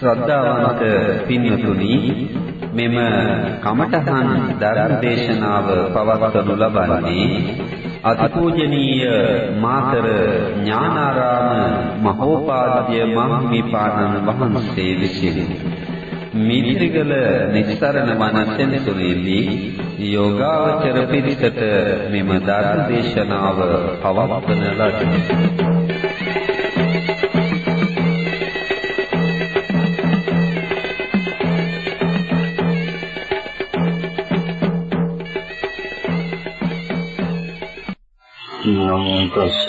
ශ්‍රද්ධාවන්ත පින්වතුනි මෙම කමඨහන් ධර්ම දේශනාව පවත්වනු ලබන්නේ අතිපූජනීය මාතර ඥානාරාම මහෝපාද්‍ය මහිමිපාණන් වහන්සේ විසින්. මිදිරිගල නිස්සරණ වනසෙන් සුනේදී යෝගාවචර පිරිසට මෙම ධර්ම දේශනාව පවත්වන ලදී. නමෝ තස්ස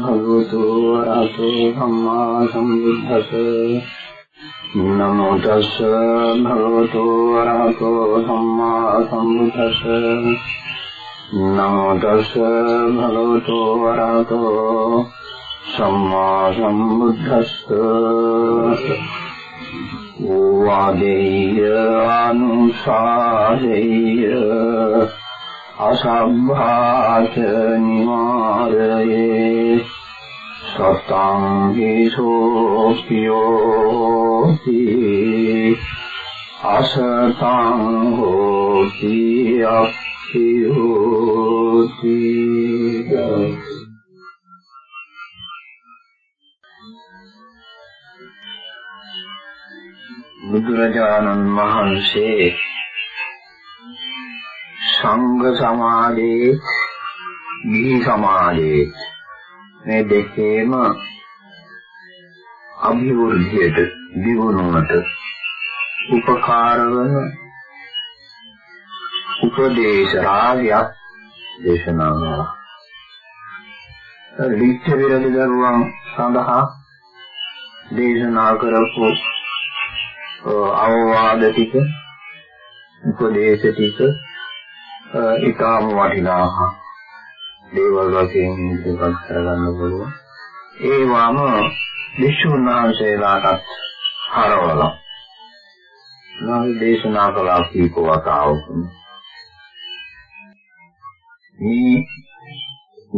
භගවතු වරහතෝ සම්මා සම්බුද්දස්ස. නමෝ තස්ස භගවතු වරහතෝ සම්මා සම්බුද්දස්ස නමෝ තස්ස භගවතු වරහතෝ සම්මා සම්බුද්දස්ස වාදේය අනුසාරේය අසම්භාච නිවාරයේ සතං හේසෝ පියෝති අසතං හෝති අප්පියෝති බුදුරජාණන් වහන්සේ සංඝ සමාධියේ ගිහි සමාධියේ මේ දෙකේම අභිවෘද්ධියට දියුණුවට උපකාර වන උපදේශ රාජ්‍යයක් දේශනා කරනවා. ලිච්ඡ විරලි දරුවන් සඳහා දේශනා කරපු අවවාද ටික උපදේශ ටික ඊටාම වටිනා දේවල් වශයෙන් ඉදිරිපත් කරගන්න පුළුවන්. ඒ වගේම වික්ෂුන් වහන්සේලාටත් හරවලා. නම් දේශනා කළා කීප වතාවක. මේ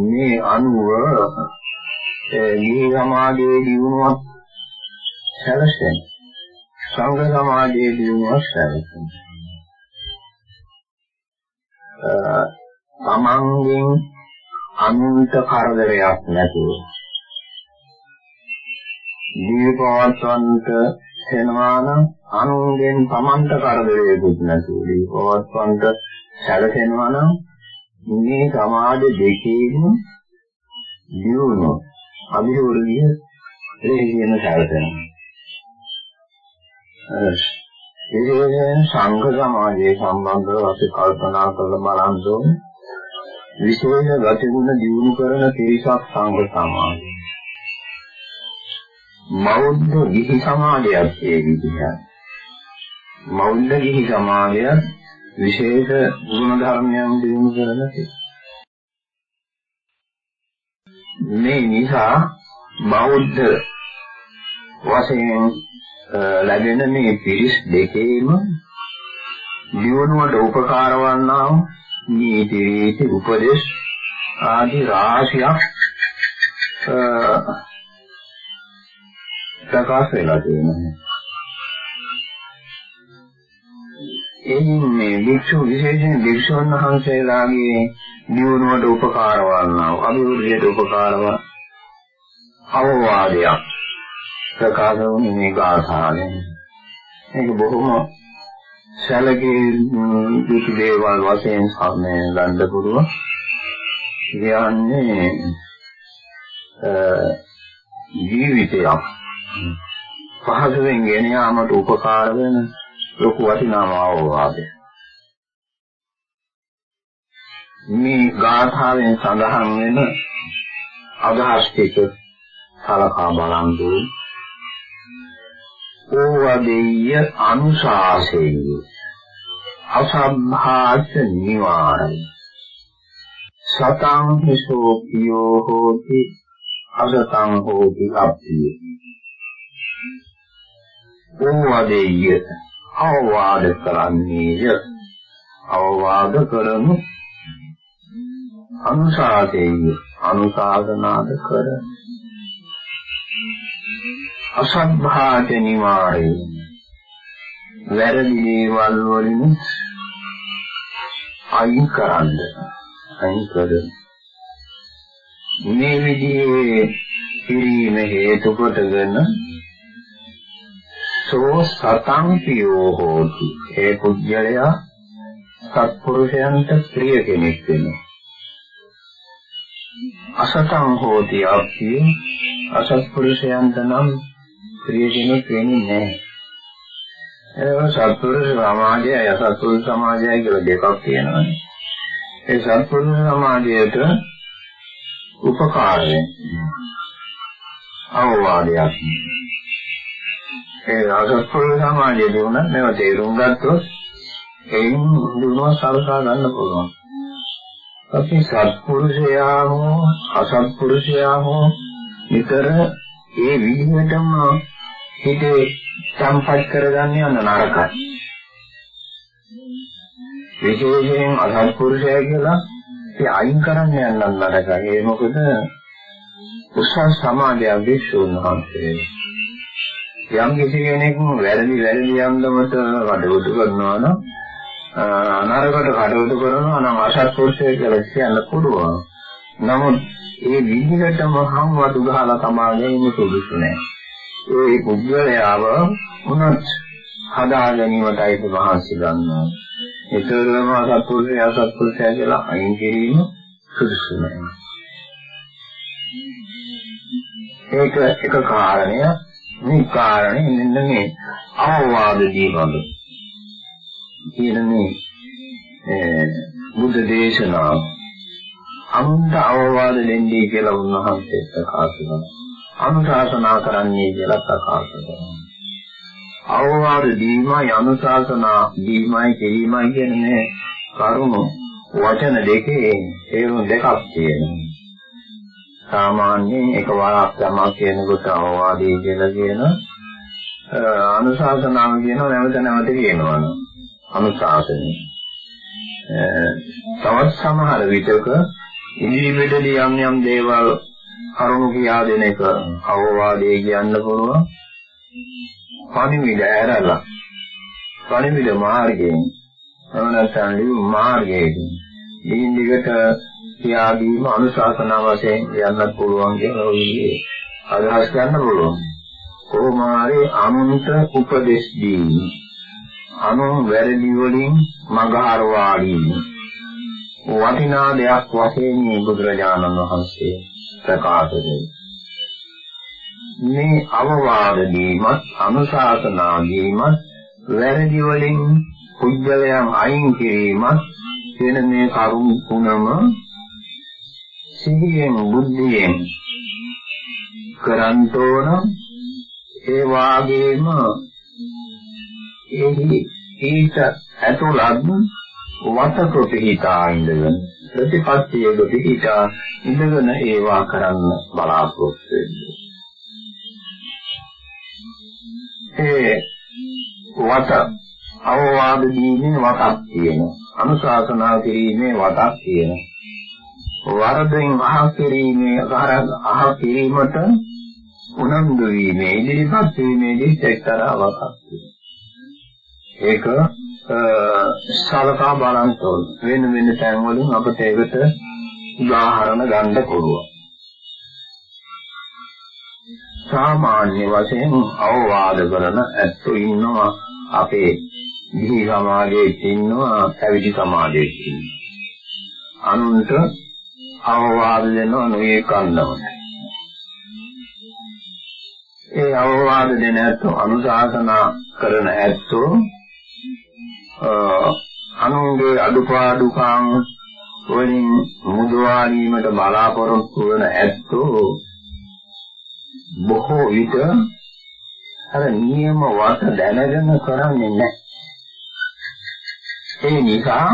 මේ අනුව මේ සමාජයේ දිනුවක් සැලසෙන සංඝ සමාජයේ දිනුවක් සැලසෙන. තමන්ගෙන් අනුන්ට කරදරයක් නැතුව. දීපවත්වන්ට වෙනවා නම් අනුන්ගෙන් තමන්ට කරදරයක්වත් නැතුව. දීපවත්වන්ට සැලසෙනවා නම් මේ සමාජ දෙකේම දියුණු අභිවෘද්ධිය ලේසියෙන් සැලසෙනවා. විශේෂයෙන් සංඝ සමාජයේ සම්බන්ධව අපි කල්පනා කරලා බලන්න ඕනේ. විශේෂ ගතිගුණ දියුණු කරන පිරිසක් සංඝ සමාජය. මෞද්ධ ගිහි සමාජයක් ඒ විදිහට. මෞද්ධ ගිහි සමාජය විශේෂ ගුණ ධර්මයන් දියුණු කරන මේ නිසා බෞද්ධ වශයෙන් ලැබෙන මේ පිරිස් දෙකේම දියුණුවට උපකාර වන්නා වූ නීති රීති උපදේශ ආදී රාශියක් ප්‍රකාශ වෙලා තියෙනවා. එයින් මේ භික්ෂු විශේෂයෙන් භික්ෂුන් වහන්සේලාගේ දියුණුවට උපකාර වන්නා වූ අභිවෘද්ධියට උපකාර වන අවවාදයක් ප්‍රකාශ වුණේ මේ ගාථාවෙන්. මේක බොහොම සැලකී යුතු දේවල් වශයෙන් සම්මේ ගන්න පුළුවන්. කියන්නේ ජීවිතයක් පහසුවෙන් ගෙන යාමට උපකාර වෙන ලොකු වටිනාම අවවාදයක්. මේ ගාථාවෙන් සඳහන් වෙන අදහස් ටික සලකා බලන්න ඕවදෙය්‍ය අනුශාසෙය්‍ය අසම්භාස නිවාරය. සතං හිසෝ පියෝ හෝති අසතං හෝති අප්පිය ඕවදෙය්‍ය අවවාද කරන්නේය. අවවාද කරනු අනුශාසෙය අනුශාසනාද කර අසත්භාජ නිවාරේ වැරදි දේවල් වලින් අයින් කරන්න. අයින් කර. මේ විදිහේ කිරීම හේතු කොටගෙන සෝ සතං පියෝ හෝති. ඒ පුජ්‍යලයා සත්පුරුෂයන්ට ප්‍රිය කෙනෙක් වෙනවා. අසතං හෝති අප්පිය අසත්පුරුෂයන්ට නම් ප්‍රිය කෙනෙක් වෙන්නේ නැහැ ඒක සත්පුරුෂ සමාජයයි අසත්පුරුෂ සමාජයයි කියලා දෙකක් තියෙනවානේ. ඒ සත්පුරුෂ සමාජයට උපකාර අවවාදයක්. ඒ අසත්පුරුෂ සමාජයේ උනත් මේව තේරුම් ගත්තොත් එයින් දුනවා සලකා ගන්න පුළුවන්. අපි සත්පුරුෂයා හෝ අසත්පුරුෂයා හෝ විතර ඒ විදිහටම හිතේ සම්පත් කරගන්නේ අන්න නරකයි. විශේෂයෙන් අසත්පුරුෂය කියලා ඒ අයින් කරන්න යන්න නරකයි. ඒ මොකද උසස් සමාජයක් විශ්වුන් වහන්සේ. යම් කිසි කෙනෙක් වැරදි වැරදි යන්නමත කටයුතු කරනවා නම් අනරකට කටයුතු කරනවා නම් අසත්පුරුෂය කියලා කියන්න පුළුවන්. නමුත් ඒ විදිහටම හම්වතු ගහලා තමාගේ ඉන්න සුදුසු නෑ. ඒ පුද්ගලයාව උනත් හදා ගැනීමටයි මහන්සි ගන්නවා. ඒතරම අසත්පුරුෂය අසත්පුරුෂය කියලා අයින් කිරීම සුදුසු නෑ. ඒක එක කාරණය මේ කාරණේ මෙන්න මේ අවවාද දීවල කියන මේ බුද්ධ දේශනාව අන්ත අවවාද දෙන්නේ කියලා උන්වහන්සේ ප්‍රකාශ කරනවා. අනුශාසනා කරන්නේ කියලා ප්‍රකාශ කරනවා. අවවාද දීමයි අනුශාසනා දීමයි කිරීමයි කියන මේ කරුණු වචන දෙකේ හේතු දෙකක් තියෙනවා. සාමාන්‍යයෙන් එක වාරක් තමයි කියනකොට අවවාදී කියලා කියන අනුශාසනාව කියනවා නැවත නැවත කියනවා. අනුශාසනය. තවත් සමහර විටක ඉදිරිපිටදී යම් යම් දේවල් කරුණු කියා දෙන එක අවවාදයේ කියන්න පුළුවන්. පණිවිඩ ඇරලා පණිවිඩ මාර්ගයෙන් එවනසන් ලියු මාර්ගයේදී දිගින් දිගට කියා දීම අනුශාසනා වශයෙන් යන්නත් පුළුවන් කියන ඔයගේ අදහස් ගන්න පුළුවන්. කොහොම හරි අනුන්ට උපදෙස් දීම අනුන් වැරදි වලින් මගහරවා දීම වටිනා දෙයක් වශයෙන් බුදුරජාණන් වහන්සේ ප්‍රකාශ මේ අවවාද දීමත් අනුශාසනා දීමත් වැරදි වලින් පුජ්‍යලයන් අයින් කිරීමත් කියන මේ කරුණ තුනම සිහියෙන් බුද්ධියෙන් කරන්ත ඕන. ඒ වාගේම එහි ඊට ඇතුළත් වතකොට හිතා ඉඳගෙන ප්‍රතිපත්තියක පිහිටා ඉඳගෙන ඒවා කරන්න බලාපොරොත්තු වෙන්නේ. ඒ වත අවවාද දීමේ වතක් තියෙනවා. අනුශාසනා කිරීමේ වතක් තියෙනවා. වරදෙන් අහ කිරීමේ අහ කිරීමට උනන්දු වීමේ ඉදිරිපත් වීමේදී එක්තරා වතක් තියෙනවා. ඒක සලකා බලන්න ඕන. වෙන වෙන තැන් වලින් අපිට ඒකට උදාහරණ ගන්න පුළුවන්. සාමාන්‍ය වශයෙන් අවවාද කරන ඇත්තෝ ඉන්නවා අපේ දිහි සමාජයේ ඉන්නවා පැවිදි සමාජයේ ඉන්නවා. අනුන්ට අවවාද දෙනවා නොයේ කන්නවට. ඒ අවවාද දෙන ඇත්තෝ අනුශාසනා කරන ඇත්තෝ අනුන්ගේ අඩුපාඩුකම් වලින් මුදවාලීමට බලාපොරොත්තු වන ඇත්තෝ බොහෝ විට අර නියම වාස දැනගෙන කරන්නේ නැහැ. ඒ නිසා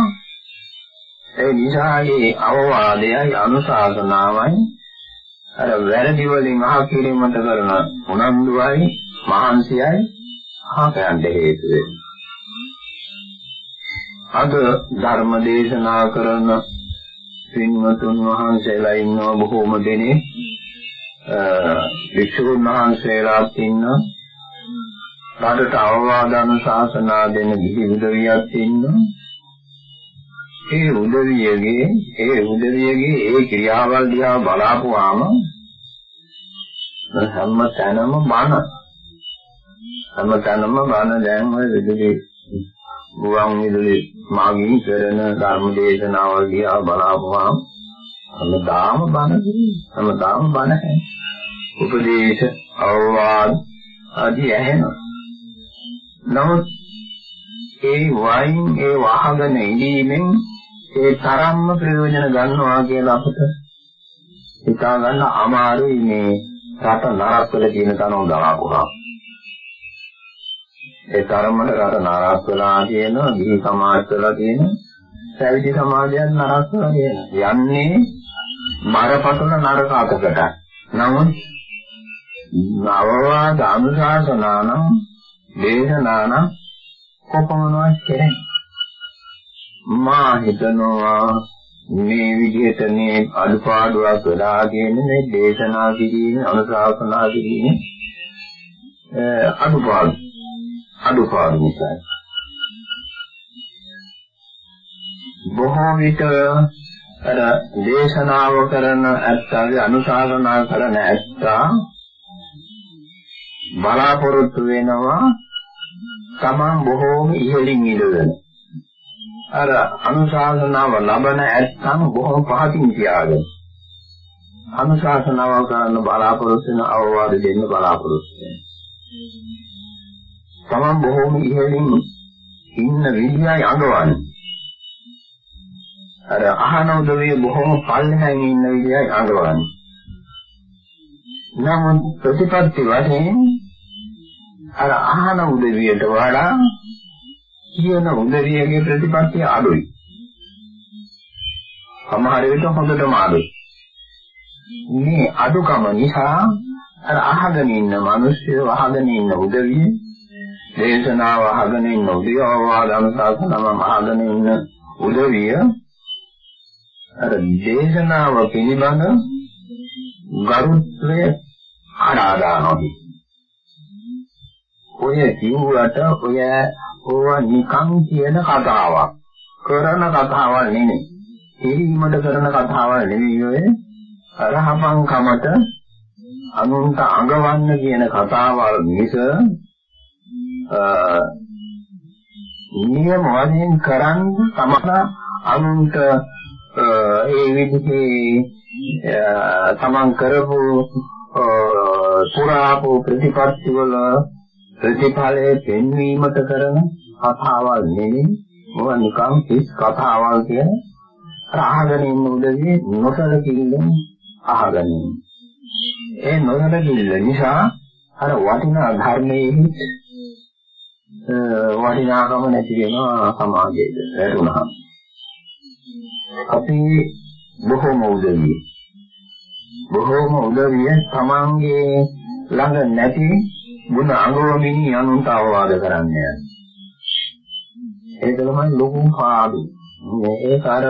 ඒ නිසායේ අවවාදයයි අනුශාසනාවයි අර වැරදි වලින් අහ කිරීමට කරන උනන්දුවයි මහන්සියයි අහකයන්ට හේතු වෙනවා. අද ධර්ම දේශනා කරන පින්වතුන් වහන්සේලා ඉන්නවා බොහෝම දෙනෙක් වික්ෂුන් වහන්සේලාත් ඉන්නවා රටට අවවාදන ශාසනා දෙන ගිහි උදවියක් ඉන්නවා ඒ උදවියගේ ඒ උදවියගේ ඒ ක්‍රියාවල් දිහා බලාපුවාම හැම තැනම බන හැම තැනම බන දැන් ඔය විදුලි ගුවන් විදුලි මාගින් කරන ධර්ම දේශනාවල් දිහා බලාපුවාම හැමදාම බන හැමදාම බන උපදේශ අවවාද ආදී ඇහෙනවා නමුත් ඒ වයින් ඒ වහගෙන ඉඳීමෙන් ඒ තරම්ම ප්‍රයෝජන ගන්නවා කියලා අපිට හිතා ගන්න අමාරුයි මේ රට නරක වෙලා තියෙන තනෝ දරාපුවා. ඒ තරමට රට නරක වෙලා තියෙන, ගිහි සමාජ වෙලා තියෙන, පැවිදි සමාජයන් නරක වෙලා තියෙන. යන්නේ මරපතල නරක අතකට. නමුත් නවවාද අනුශාසනානම් දේශනානම් කොපමණවත් කෙරෙන්නේ මා හිතනවා මේ විදිහට මේ අනුපාඩුවක් වෙලා කියන මේ දේශනා කිරීම අනුශාසනා කිරීම අනුපාඩු අනුපාඩු නිසා. බොහෝ විට අර දේශනාව කරන ඇත්තගේ අනුශාසනා කරන ඇත්තා බලාපොරොත්තු වෙනවා තමන් බොහෝම ඉහළින් ඉඳගෙන. අර අනුශාසනාව ලබන ඇත්තන් බොහොම පහතින් තියාගෙන. අනුශාසනාව කරන්න බලාපොරොත්තු වෙන අවවාද දෙන්න බලාපොරොත්තු වෙන. තමන් බොහොම ඉහළින් ඉන්න විදියයි අඟවන්නේ. අර අහන උදවිය බොහොම පල්ලෙහාන් ඉන්න විදියයි අඟවන්නේ. නමුත් ප්‍රතිපත්ති වශයෙන් අර අහන උදවියට වඩා කියන උදවියගේ ප්‍රතිපත්තිය අඩුයි. සමහර විට හොඳටම අඩුයි. මේ අඩුකම නිසා අර අහගෙන ඉන්න මිනිස්සු අහගෙන ඉන්න උදවිය දේශනාව අහගෙන ඉන්න උදවිය අවවාදන අහගෙන ඉන්න උදවිය අර දේශනාව පිළිබඳ ගරුත්වය අනාදානෝයි. ඔය කිව්වට ඔය ඕවා නිකන් කියන කතාවක්. කරන කතාවක් නෙමෙයි. හිරීමට කරන කතාවක් නෙමෙයි ඔය. අරහපන් කමට අනුන්ට අඟවන්න කියන කතාවල් මිස නියම වශයෙන් කරන්න සමහර අනුන්ට ඒ විදිහේ තමන් කරපු පුරාපු ප්‍රතිපත්ති වල ප්‍රතිඵලයේ පෙන්වීමට කරන කතාවල් නෙමෙයි මොන නිකම් කිස් කතාවල් කියන අහගෙන ඉන්න උදවිය නොසලකින්න අහගෙන ඒ නොසලකින්න නිසා අර වටිනා ධර්මයේ වටිනාකම නැති වෙනවා සමාජයේ වැටුණා අපි බොහෝම උදවිය බොහෝම උදවිය තමන්ගේ ළඟ නැති ගුණ අනුරමිනී අනුන්ට අවවාද කරන්නේ. ඒක තමයි ලොකුම පාඩු. ඒක අර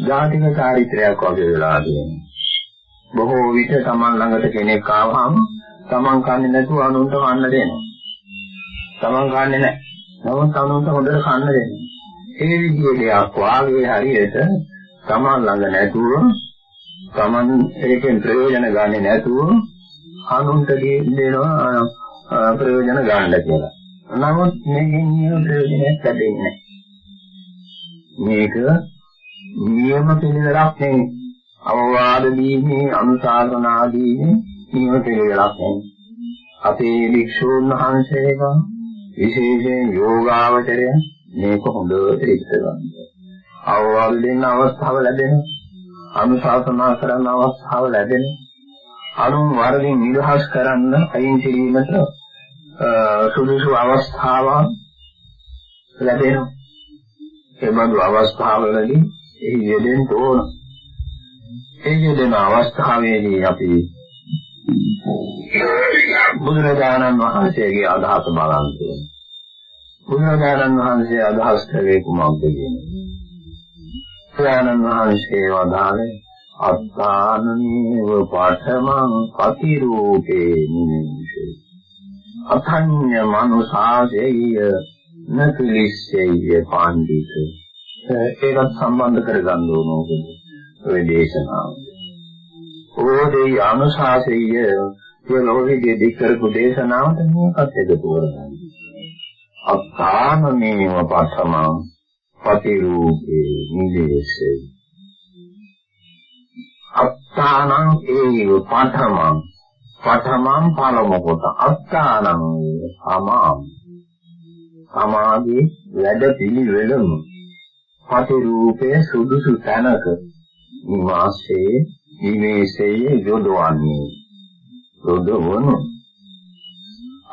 ජාතික චාරිත්‍රයක් වගේ වෙලා තියෙනවා. බොහෝ විට Taman ළඟට කෙනෙක් ආවහම Taman කන්නේ නැතුව අනුන්ට කන්න දෙනවා. Taman කන්නේ නැහැ. නමුත් අනුන්ට හොඳට කන්න දෙනවා. ඒ විදිහේ දෙයක් වාගේ හරියට Taman ළඟ නැතුව Taman ඒකෙන් ප්‍රයෝජන ගන්නේ නැතුව අනුන්ට දෙනවා ප්‍රයෝජන ගන්න කියලා. නමුත් මේකෙන් නියම ප්‍රයෝජනයක් ලැබෙන්නේ මේක නියම පිළිවෙලක් නෙවෙයි. අවවාද දීමේ අනුශාසනා දීමේ නියම පිළිවෙලක් නෙවෙයි. අපේ වික්ෂූන් වහන්සේලා විශේෂයෙන් යෝගාවචරය මේක හොඳට ඉස්ස ගන්න. අවවාද දෙන්න අවස්ථාව ලැබෙන අනුශාසනා කරන්න අවස්ථාව ලැබෙන අනුන් වරදින් නිදහස් කරන්න අයින් කිරීමට සුදුසු අවස්ථාවක් ලැබෙනවා. ඒ බඳු අවස්ථාවලදී එහි යෙදෙන්න ඕන. ඒ යෙදෙන අවස්ථාවේදී අපි බුදුරජාණන් වහන්සේගේ අදහස බලන්න බුදුරජාණන් වහන්සේ අදහස් කළේ කුමක්ද කියන්නේ? බුදුරජාණන් වහන්සේ වදාළේ අත්තානනේව පඨමං පතිරූපේ නිමිෂේ අතඤ්ඤ මනුසාසෙය නතුලිස්සෙය පාණ්ඩිත ඒකත් සම්බන්ධ කරගන්න ඕන ඕකද ඔය දේශනාව. ඕදේ අනුශාසෙය කියලෝකයේ දික් කරපු දේශනාවට මේකත් එකතු කරගන්න. අත්තානමේව පඨමං පතිරූපේ නිදේශේ. අත්තානං ඒව පඨමං පඨමං පළමු කොට අත්තානං සමාම්. සමාධි වැඩ පිළිවෙලම පතිරූපේ සුදුසු තැනක නිවාසයේ නිවේශයේ යොදවන්නේ. යොදවනු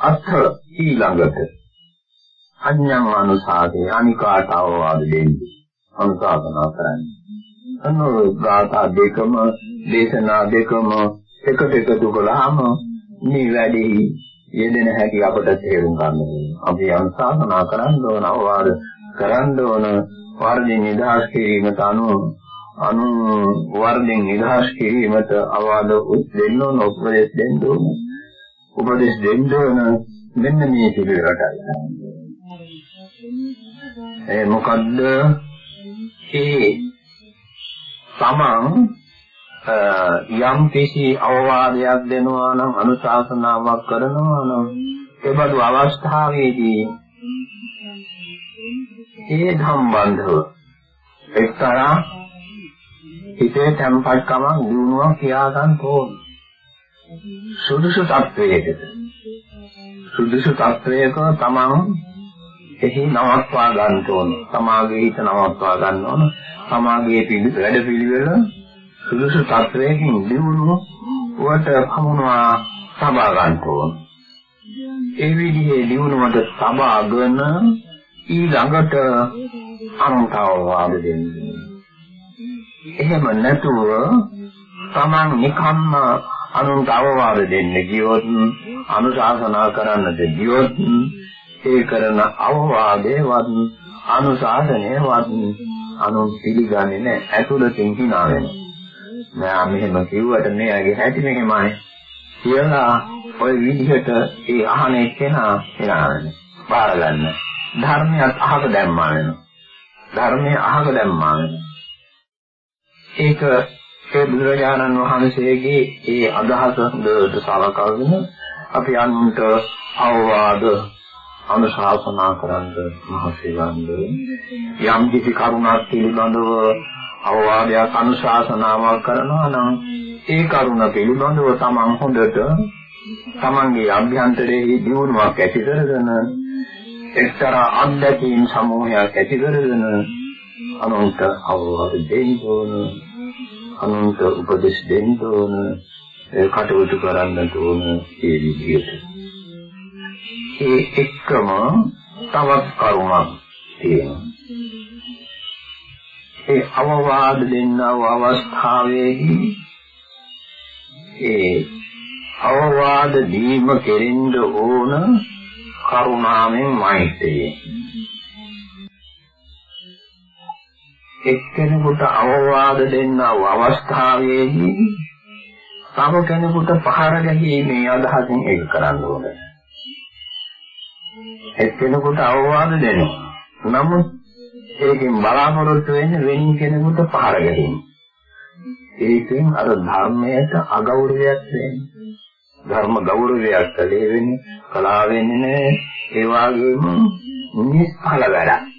අත්ථ ඊළඟට අඤ්ඤං අනුසාරේ අනිකාට අවවාද දෙන්නේ. අනුශාසනා කරන්නේ. අනෝ ගාථා දෙකම දේශනා දෙකම එකට එකතු කළාම මේ වැඩේ යෙදෙන හැටි අපට තේරුම් ගන්න ඕනේ. අපි අනුශාසනා කරන්න ඕන, අවවාද කරන්න ඕන, වර්ධින් නිදහස් කිරීමට අනුව අනු වර්ධින් නිදහස් කිරීමට අවවාද දෙන්න ඕන, උපදෙස් දෙන්න ඕන. උපදෙස් දෙන්න ඕන මෙන්න මේ පිළිවෙලටයි. ඒ මොකද්ද? ඒ තමන් යම් කිසි අවවාදයක් දෙනවා නම් අනුශාසනාවක් කරනවා නම් ඒබඳු අවස්ථාවේදී ඒ සම්බන්ධව එක්තරා හිතේ tempatකමක් දිනුවා කියා ගන්න ඕන සුදුසු තත්වයකට සුදුසු තත්වයක තමන් එහි නවත්වා ගන්න ඕන සමාගයේ හිත නවත්වා ගන්න ඕන සමාගයේ වැඩ පිළිවෙල සුදුසු තත්වයකින් දිනුනොත් වට පමුණවා සබා ගන්න ඕන. ඒ විදිහේ දිනුනොත් සබාගෙන ඊළඟට අනුතාව වාද දෙන්නේ. එහෙම නැතුව Taman නිකම්ම අනුන්ට අවවාද දෙන්න ගියොත් අනුශාසනා කරන්නද ගියොත් ඒ කරන අවවාදේවත් අනුශාසනයවත් අනුන් පිළිගන්නේ නැහැ. ඇතුළතින් hina වෙනවා. නෑ මෙහෙම කිව්වට මෙයාගේ හැටි මෙහෙමයි. කියලා ওই විදිහට ඒ අහන එක්කෙනා හිනාන්නේ බාර ගන්න. ධර්මයක් අහක දැම්මා වෙනවා. ධර්මයේ අහක දැම්මා වෙනවා. ඒක ඒ බුදුරජාණන් වහන්සේගේ ඒ අදහස හොඳට සලකගෙන අපි අනුන්ට අවවාද අනුශාසනා කරන්න මහසි වන්ද යම් කිසි කරුණක් පිළිබඳව අවවාදයක් අනුශාසනාවක් කරනවා නම් ඒ කරුණ පිළිබඳව තමන් හොඳට තමන්ගේ අභ්‍යන්තරයේ දියුණුවක් ඇති කරගෙන එක්තරා අත්දැකීම් සමූහයක් ඇති කරගෙන අනුන්ට අවවාද දෙන්න ඕන. අනුන්ට උපදෙස් දෙන්න ඕන කටයුතු කරන්න ඕන ඒ විදිහට. ඒ එක්කම තවත් කරුණක් තියෙනවා. ඒ අවවාද දෙන්නව අවස්ථාවේදී ඒ අවවාද දීම කෙරෙන්න ඕන කරුණාවෙන් මෛත්‍රියෙන්. එක්කෙනෙකුට අවවාද දෙන්නව අවස්ථාවේදී තව කෙනෙකුට පහර ගැනීමේ අදහසින් ඒක කරන්න ඕනේ. එක්කෙනෙකුට අවවාද දෙනවා. නමුත් ඒකෙන් බලාපොරොත්තු වෙන්නේ වෙන කෙනෙකුට පහර ගැනීම. ඒකෙන් අර ධර්මයට අගෞරවයක් වෙන්නේ. ධර්ම ගෞරවයක් කලේ වෙන්නේ කලා වෙන්නේ නැහැ. ඒ වගේම නිස්ඵල වැඩක්.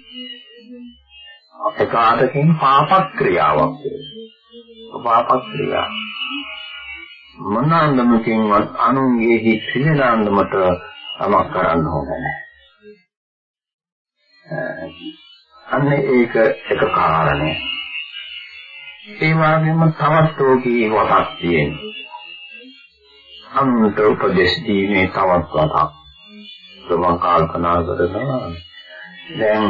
ඒකාතකින් පාප ක්‍රියාවක් වෙනවා. පාප ක්‍රියාව. මනාන්දමකින්වත් අනුන්ගේ හිත් සිනනාන්දමට තමක් කරන්න ඕනේ නැහැ. අන්න ඒක එක කාරණය. ඒ වගේම තවත් ඕකේ වතක් තියෙනවා. අනුන්ට උපදෙස් දීමේ තවත් වතක්. තමන් කල්පනා කරනවා. දැන්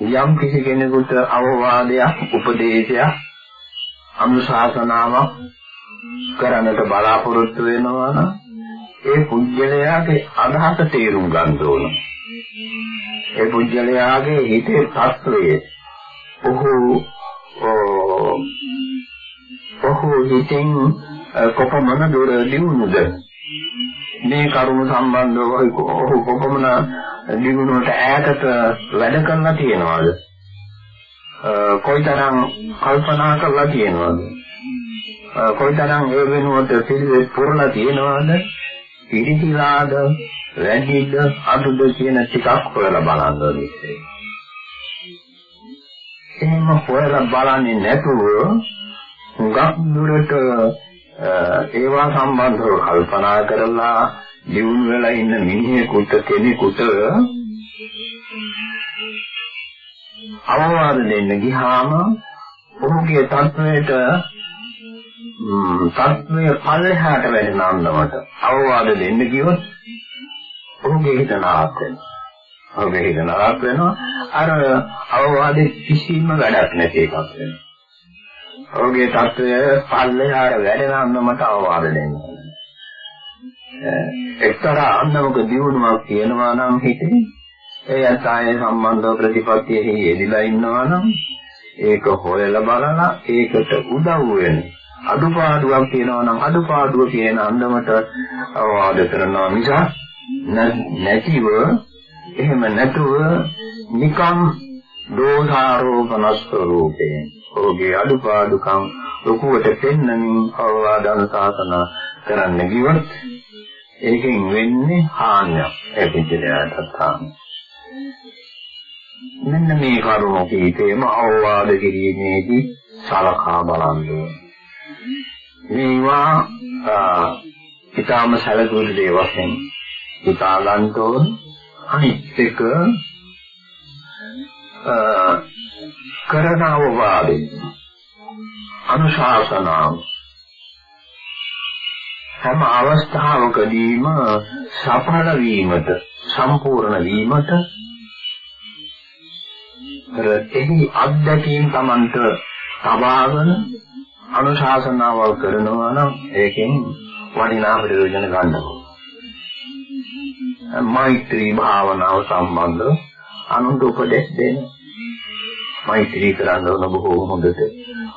යම් කිසි කෙනෙකුට අවවාදයක් උපදේශයක් අනුශාසනාවක් කරන්නට බලාපොරොත්තු වෙනවා නම් ඒ පුද්ගලයාගේ අදහස තේරුම් ගන්න ඕන. ඒ පුජ්‍යලයාගේ හිතේ තත්වය ඔහු ඔහු හිතෙන් කොපමණ දුර දිනුනද මේ කරුණු සම්බන්ධව ඔහු කොපමණ දිනුනට ඈතට වැඩ කරලා තියෙනවද? කොයිතරම් කල්පනා කරලා තියෙනවද? කොයිතරම් ඒ වෙනුවට පිළිවෙත් පුරලා තියෙනවද? පිළිතිලාද වැඩිද අඩුද කියන ටිකක් හොයලා බලන්න ඕනේ. එහෙම හොයලා බලන්නේ නැතුව හුඟක් දුරට ඒවා සම්බන්ධව කල්පනා කරලා දියුණු වෙලා ඉන්න මිනිහෙකුට කෙනෙකුට අවවාද දෙන්න ගියාම ඔහුගේ තත්වයට තත්වය පල්ලෙහාට වැටෙන අන්දමට අවවාද දෙන්න කිව්වොත් ඔහුගේ හිත නාක් වෙනවා. ඔහුගේ හිත නාක් වෙනවා. අර අවවාදේ කිසිම වැඩක් නැති එකක් වෙනවා. ඔහුගේ தත්ත්වය පල්ලෙහාර වැඩෙනවම මට අවවාද දෙන්න. එක්තරා අන්නමක දියුණුවක් තියෙනවා නම් හිතේ ඒ අසාය සම්බන්ධ ප්‍රතිපත්තියෙහි යෙදලා ඉන්නවා නම් ඒක හොයලා බලලා ඒකට උදව් වෙන අඩුපාඩුවක් තියෙනවා නම් අඩුපාඩුව කියන අන්නමට අවවාද කරනවා මිස නැතිව එහෙම නැතුව නිකම් දෝෂාරෝපණස්වරූපේ ඔහුගේ අඩුපාඩුකම් ලොකුවට පෙන්නමින් අවවාදන සාසන කරන්න ගියොත් ඒකෙන් වෙන්නේ හානියක් ඒ පිටිදයට හානිය මෙන්න මේ කරුණු කීපේම අවවාද කිරීමේදී සලකා බලන්න. මේවා ඊටාම සැලකුණු දේ වශයෙන් හිතා ගන්න ඕන අනිත් එක කරන අවවාදේ අනුශාසනාව හැම අවස්ථාවකදීම සඵල වීමට සම්පූර්ණ වීමට එහි අත්දැකීම් Tamanට තබාගෙන අනුශාසනාවල් කරනවා නම් ඒකෙන් වටිනා ප්‍රයෝජන ගන්නවා. මෛත්‍රී භාවනාව සම්බන්ධව අනුන්ට උපදෙස් දෙන්න. මෛත්‍රී කරන්න ඕන බොහෝ හොඳට.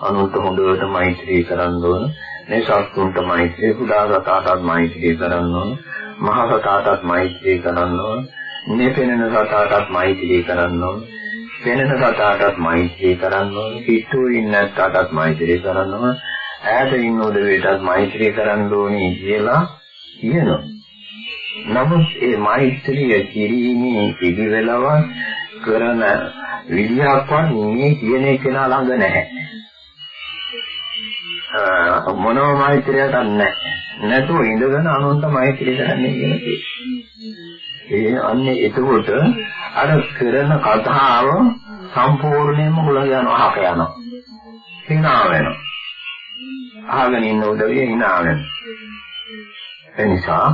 අනුන්ට හොඳට මෛත්‍රී කරන්න ඕන. මේ සත්තුන්ට මෛත්‍රී කුඩාගතටත් මෛත්‍රී කරන්න ඕන. මහසතාටත් මෛත්‍රී කරන්න ඕන. මේ පෙනෙන සතාටත් මෛත්‍රී කරන්න ඕන. වෙනන සතාටත් මෛත්‍රී කරන්න ඕනේ. පිටු ඉන්නටත් මෛත්‍රී කරන්න ඕනේ. ඈත ඉන්න උදවියටත් මෛත්‍රී කරන්න ඕනේ කියලා කියනවා. නමුත් ඒ මෛත්‍රිය කිරීමේ පිළිවෙලව කරන විද්‍යාවක් මේ කියන කෙනා ළඟ නැහැ. මොනම මෛත්‍රියක් නැහැ. නැතුව ඉඳගෙන අනුන්ට මෛත්‍රී කරන්නේ කියලා ඒ අන්නේ එතකොට අර කරන කතාව සම්පූර්ණයෙන්ම හුලඟ යනවා අහක යනවා. hina වෙනවා. අහගෙන ඉන්න උදවිය hina වෙනවා. එනිසා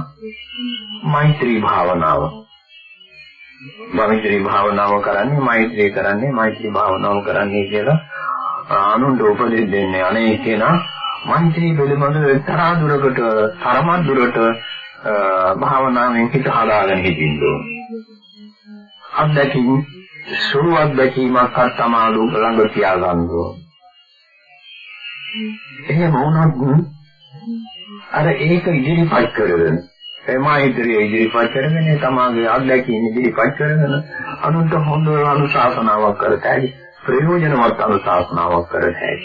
මෛත්‍රී භාවනාව මෛත්‍රී භාවනාව කරන්නේ මෛත්‍රී කරන්නේ මෛත්‍රී භාවනාව කරන්නේ කියලා අනුන්ට උපදෙස් දෙන්නේ අනේ කෙනා මෛත්‍රී පිළිබඳව එක්තරා දුරකට තරමක් දුරට භාවනාවෙන් හිත හදාගෙන හිටින්න ඕන. අත්දැකීම් සුළු අත්දැකීමක් අත්මාළු ළඟ තියාගන්න ඕන. එහෙම වුණොත් අර ඒක ඉදිරිපත් කරගෙන එමයිත්‍රිය ඉදිරිපත් කරගෙන තමාගේ අත්දැකීම් ඉදිරිපත් කරගෙන අනුන්ට හොඳ අනුශාසනාවක් කරතයි ප්‍රයෝජනවත් අනුශාසනාවක් කරතයි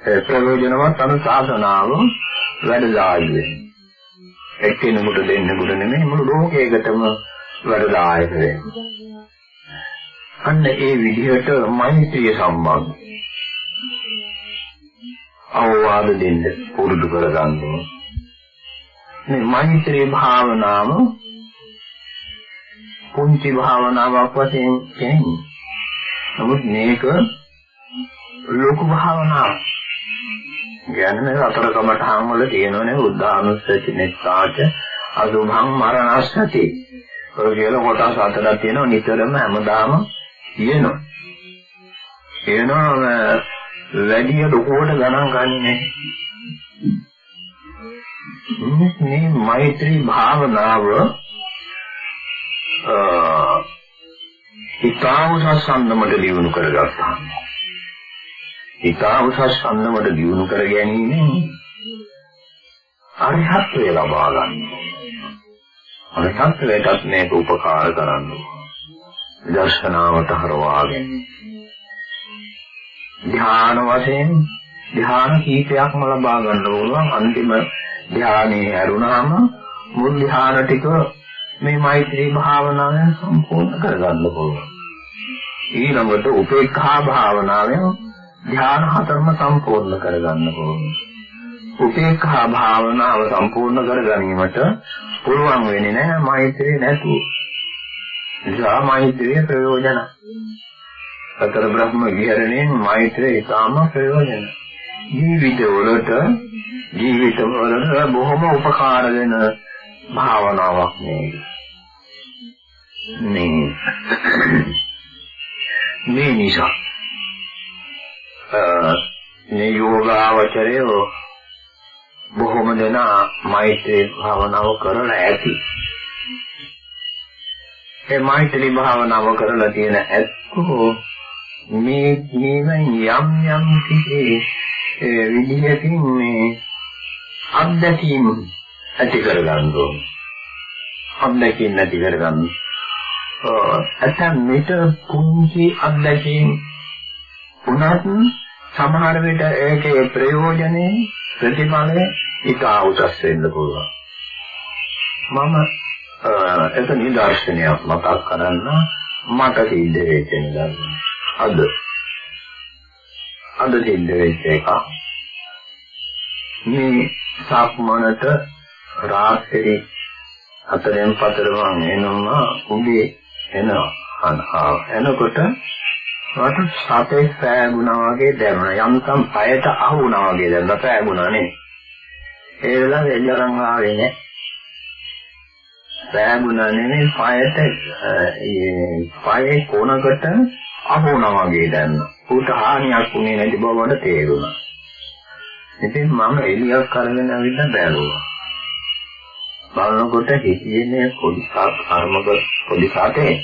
ඒ ප්‍රයෝජනවත් අනුශාසනාව වැඩදායි වෙන්නේ එක්කෙනෙකුට දෙන්නෙකුට නෙමෙයි මුළු ලෝකයකටම වැඩදායක වෙන්නේ. අන්න ඒ විදිහට මෛත්‍රිය සම්බන්ධ අවවාද දෙන්න පුරුදු කරගන්න මේ මෛත්‍රී භාවනාව පුංචි භාවනාවක් වශයෙන් කියන්නේ. නමුත් මේක ලොකු භාවනාවක්. කියන්නේ අතර කමඨාන් වල තියෙනවනේ උද්ධානුස්සති නෙත්තාච අසුභං මරණස්සති. ඔය කියන කොටස් හතරක් තියෙනවා නිතරම හැමදාම තියෙනවා. කියනවා වැඩි ලොකුවට ගණන් ගන්නෑ. මේ මෛත්‍රී භාවනාව ඉතාම සම්සන්නමට දියුණු කරගත්තා. ඉතාම සම්සන්නමට දියුණු කර ගැනීම අරිහත්ත්වය ලබා ගන්න. අරිහත්ත්වයටත් මේක උපකාර කරන්න. දර්ශනාවට හරවාගෙන. ධ්‍යාන වශයෙන් ධ්‍යාන කීපයක්ම ලබා ගන්න පුළුවන් අන්තිම ධ්‍යානයේ ඇරුණාම මුල් ධ්‍යාන ටික මේ මෛත්‍රී භාවනාවෙන් සම්පූර්ණ කරගන්න පුළුවන්. ඊළඟට උපේක්ඛා භාවනාවෙන් ධ්‍යාන හතරම සම්පූර්ණ කරගන්න පුළුවන්. උපේක්ඛා භාවනාව සම්පූර්ණ කර ගැනීමට පුළුවන් වෙන්නේ නැහැ මෛත්‍රිය නැතුව. නිසා මෛත්‍රිය ප්‍රයෝජන. සතර බ්‍රහ්ම විහරණයෙන් මෛත්‍රිය ඉතාම ප්‍රයෝජන. ජීවිතවලට ජීවිතවලට බොහොම උපකාර වෙන භාවනාවක් මේක. මේ මේ නිසා මේ යෝගාවචරය බොහොම දෙනා මෛත්‍රී භාවනාව කරලා ඇති. ඒ මෛත්‍රී භාවනාව කරලා තියෙන ඇත්තෝ මේ ජීවන යම් යම් කිසි විදිහකින් මේ අත්දැකීම් ඇති කරගන්න ඕන. අත්දැකීම් නැති කරගන්න. ඇතන් මෙත කුංචි අත්දැකීම් උනත් සමහර විට ඒකේ ප්‍රයෝජනේ ප්‍රතිඵලය ඉතා උසස් වෙන්න පුළුවන්. මම ඒක නිදර්ශනයක් මතක් කරන්න මට සිද්ධ වෙච්ච නිදර්ශනය. අද අද සිද්ධ වෙච්ච එක. මේ සක්මනට රාත්‍රී හතරෙන් පතරම එනවා උගේ එනවා අනහා එනකොට මට සතේ පෑගුණා වගේ දැනුණා යම්තම් පයට අහු වුණා වගේ දැනුණා පෑගුණා නේ ඒ වෙලාවේ එල්ලරන් ආවේ නෑ. පෑගුණා නෙමෙයි පයට ඒ පයේ කොනකට අහු වුණා වගේ දැනුණා උට හානියක් වුණේ නැති බව මට තේරුණා. ඉතින් මම එළියක් කරගෙන ඇවිල්ලා බැලුවා. බලනකොට හිතේ පොඩි කර්මක පොඩි සාතේ.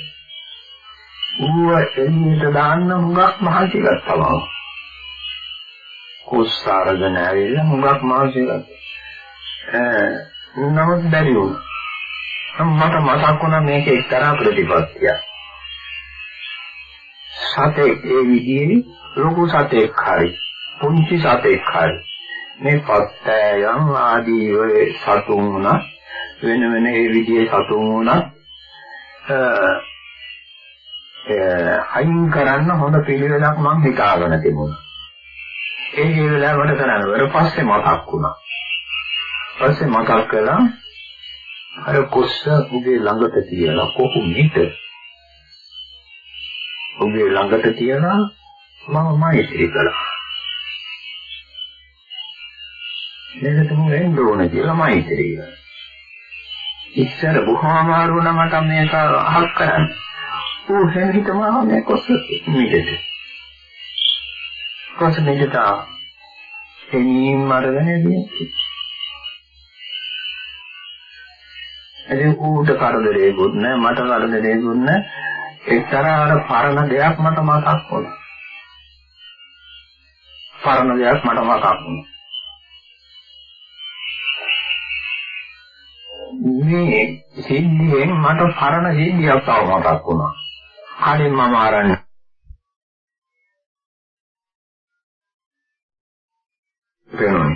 ඌව එළියට දාන්න හුඟක් මහන්සි ගත්තා කුස්සාරගෙන ඇවිල්ලා හුඟක් මහන්සි ගත්තා. නමුත් බැරි වුණා. මට මතක් වුණා මේක එක්තරා ප්‍රතිපත්තියක්. සතේ ඒ විදිහේ ලොකු සතෙක් හරි පුංචි සතෙක් හරි මේ පත්තයන් ආදී ඔය සතුන් වුණා වෙන වෙන ඒ විදිහේ සතුන් වුණත් අයින් කරන්න හොඳ පිළිවෙලක් මම හිතාගෙන තිබුණා. ඒ වෙලාවට කරන්න වර පස්සේ මතක් වුණා. පස්සේ මතක් කළා අර කොස්ස උගේ ළඟට තියලා කොහො මිට උගේ ළඟට තියලා මම මෛත්‍රී කළා. මේක තමයි වෙන්න ඕන කියලා මෛත්‍රී කළා. ඉස්සර බොහොම අමාරු වුණා මට මේක අහක් කරන්න. ඌ හැංගිටම මේ කොස්ස මිදෙට. කොස්ස මිදෙට එනීම් අරගෙන ඉන්නේ. එදින ඌට කරදරේකුත් නැහැ මට කරදරේකුත් නැහැ. එක්තරා අර පරණ දෙයක් මට මතක් වුණා. පරණ දෙයක් මට මතක් වුණා. මේ සිද්ධියෙන් මට පරණ සිද්ධියක් තව මතක් වුණා. කලින් මම ආරන්න වෙනවා.